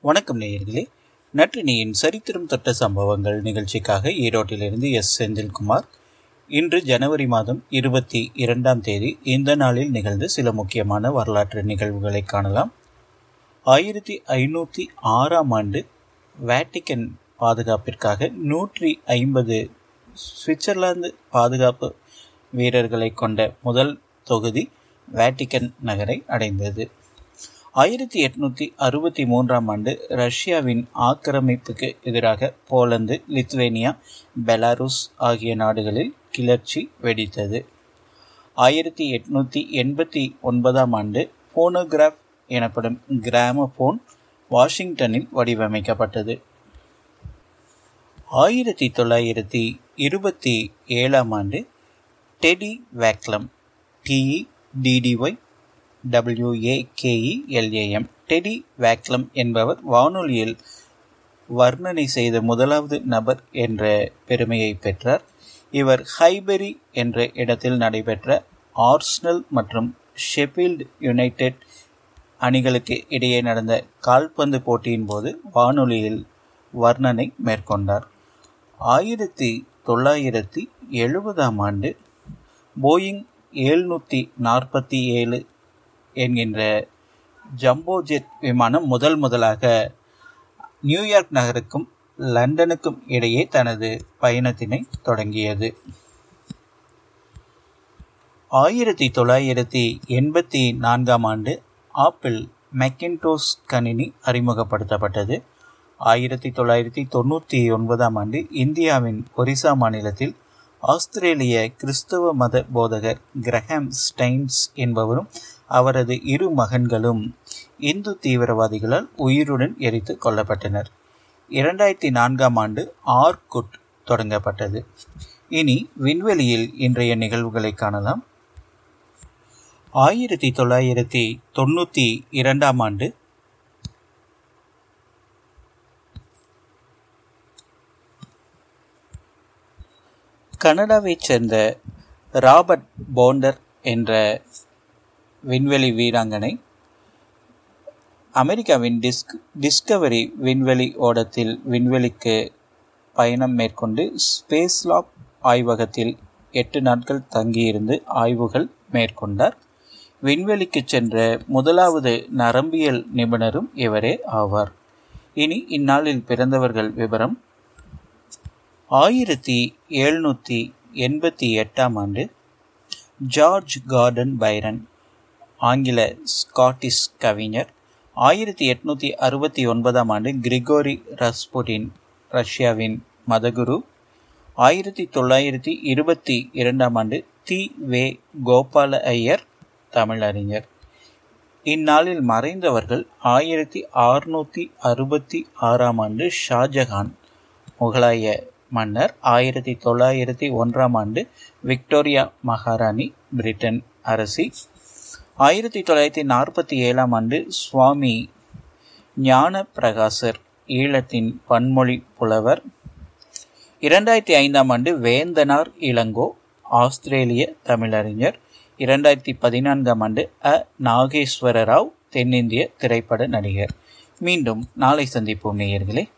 வணக்கம் நேயர்களே. நற்றினியின் சரித்திரம் தொட்ட சம்பவங்கள் நிகழ்ச்சிக்காக ஈரோட்டிலிருந்து எஸ். செந்தில்குமார். இன்று ஜனவரி மாதம் இருபத்தி இரண்டாம் தேதி இந்த நாளில் நிகழ்ந்த சில முக்கியமான வரலாற்று நிகழ்வுகளை காணலாம். ஆயிரத்தி ஐநூற்றி ஆறாம் ஆண்டு வேட்டிக்கன் பாதுகாப்பிற்காக நூற்றி ஐம்பது சுவிட்சர்லாந்து பாதுகாப்பு வீரர்களை கொண்ட முதல் தொகுதி வேட்டிக்கன் நகரை அடைந்தது. ஆயிரத்தி எட்நூற்றி அறுபத்தி மூன்றாம் ஆண்டு ரஷ்யாவின் ஆக்கிரமிப்புக்கு எதிராக போலந்து லித்வேனியா பெலாருஸ் ஆகிய நாடுகளில் கிளர்ச்சி வெடித்தது. ஆயிரத்தி எட்நூற்றி எண்பத்தி ஒன்பதாம் ஆண்டு போனோகிராஃப் எனப்படும் கிராமபோன் வாஷிங்டனில் வடிவமைக்கப்பட்டது. ஆயிரத்தி தொள்ளாயிரத்தி இருபத்தி ஏழாம் ஆண்டு teddy Wakelam DE டிடிஒய் டபிள்யூஏகேஇஎல்ஏஎம் teddy Wakelam என்பவர் வானொலியில் வர்ணனை செய்த முதலாவது நபர் என்ற பெருமையை பெற்றார். இவர் ஹைபெரி என்ற இடத்தில் நடைபெற்ற ஆர்ஸ்னல் மற்றும் ஷெஃபீல்டு யுனைடெட் அணிகளுக்கு இடையே நடந்த கால்பந்து போட்டியின் போது வானொலியில் வர்ணனை மேற்கொண்டார். ஆயிரத்தி தொள்ளாயிரத்தி எழுபதாம் ஆண்டு போயிங் எழுநூற்றி நாற்பத்தி ஏழு என்கின்ற ஜம்போ ஜெட் விமானம் முதல் முதலாக நியூயார்க் நகருக்கும் லண்டனுக்கும் இடையே தனது பயணத்தினை தொடங்கியது. ஆயிரத்தி தொள்ளாயிரத்தி எண்பத்தி நான்காம் ஆண்டு ஆப்பிள் மெக்கின்டோஸ் கணினி அறிமுகப்படுத்தப்பட்டது. ஆயிரத்தி தொள்ளாயிரத்தி தொண்ணூற்றி ஒன்பதாம் ஆண்டு இந்தியாவின் ஒரிசா மாநிலத்தில் ஆஸ்திரேலிய கிறிஸ்தவ மத போதகர் கிரஹாம் ஸ்டைன்ஸ் என்பவரும் அவரது இரு மகன்களும் இந்து தீவிரவாதிகளால் உயிருடன் எரித்து கொல்லப்பட்டனர். இரண்டாயிரத்தி நான்காம் ஆண்டு ஆர்குட் தொடங்கப்பட்டது. இனி விண்வெளியில் இன்றைய நிகழ்வுகளை காணலாம். ஆயிரத்தி தொள்ளாயிரத்தி தொண்ணூற்றி இரண்டாம் ஆண்டு கனடாவைச் சேர்ந்த ராபர்ட் போண்டர் என்ற விண்வெளி வீராங்கனை அமெரிக்காவின் டிஸ்க் டிஸ்கவரி விண்வெளி ஓடத்தில் விண்வெளிக்கு பயணம் மேற்கொண்டு ஸ்பேஸ்லாப் ஆய்வகத்தில் எட்டு நாட்கள் தங்கியிருந்து ஆய்வுகள் மேற்கொண்டார். விண்வெளிக்கு சென்ற முதலாவது நரம்பியல் நிபுணரும் இவரே ஆவார். இனி இந்நாளில் பிறந்தவர்கள் விவரம் ஆயிரத்தி எழுநூற்றி எண்பத்தி எட்டாம் ஆண்டு ஜார்ஜ் கார்டன் பைரன் ஆங்கில ஸ்காட்டிஷ் கவிஞர் ஆயிரத்தி எட்நூற்றி அறுபத்தி ஒன்பதாம் ஆண்டு கிரிகோரி ரஸ்புட்டின் ரஷ்யாவின் மதகுரு ஆயிரத்தி தொள்ளாயிரத்தி இருபத்தி இரண்டாம் ஆண்டு தி. வே. கோபால ஐயர் தமிழறிஞர். இந்நாளில் மறைந்தவர்கள் ஆயிரத்தி அறுநூற்றி அறுபத்தி ஆறாம் ஆண்டு ஷாஜஹான் முகலாய மன்னர் ஆயிரத்தி தொள்ளாயிரத்தி ஒன்றாம் ஆண்டு விக்டோரியா மகாராணி பிரிட்டன் அரசி. ஆயிரத்தி தொள்ளாயிரத்தி நாற்பத்தி ஏழாம் ஆண்டு சுவாமி ஞான பிரகாசர் ஈழத்தின் பன்மொழி புலவர். இரண்டாயிரத்தி ஐந்தாம் ஆண்டு வேந்தனார் இளங்கோ ஆஸ்திரேலிய தமிழறிஞர். இரண்டாயிரத்தி பதினான்காம் ஆண்டு அ. நாகேஸ்வர ராவ் தென்னிந்திய திரைப்பட நடிகர். மீண்டும் நாளை சந்திப்போம் நேயர்களே.